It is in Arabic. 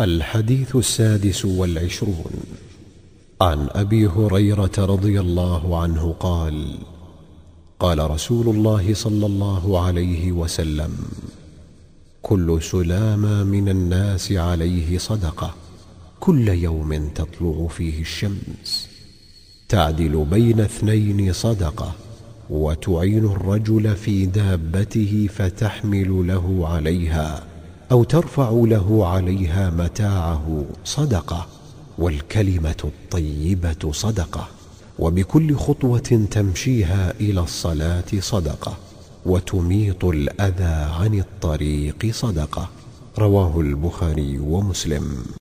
الحديث السادس والعشرون. عن أبي هريرة رضي الله عنه قال قال رسول الله صلى الله عليه وسلم كل سلامه من الناس عليه صدقة كل يوم تطلع فيه الشمس. تعدل بين اثنين صدقة وتعين الرجل في دابته فتحمل له عليها. أو ترفع له عليها متاعه صدقة والكلمة الطيبة صدقة وبكل خطوة تمشيها إلى الصلاة صدقة وتميط الأذى عن الطريق صدقة. رواه البخاري ومسلم.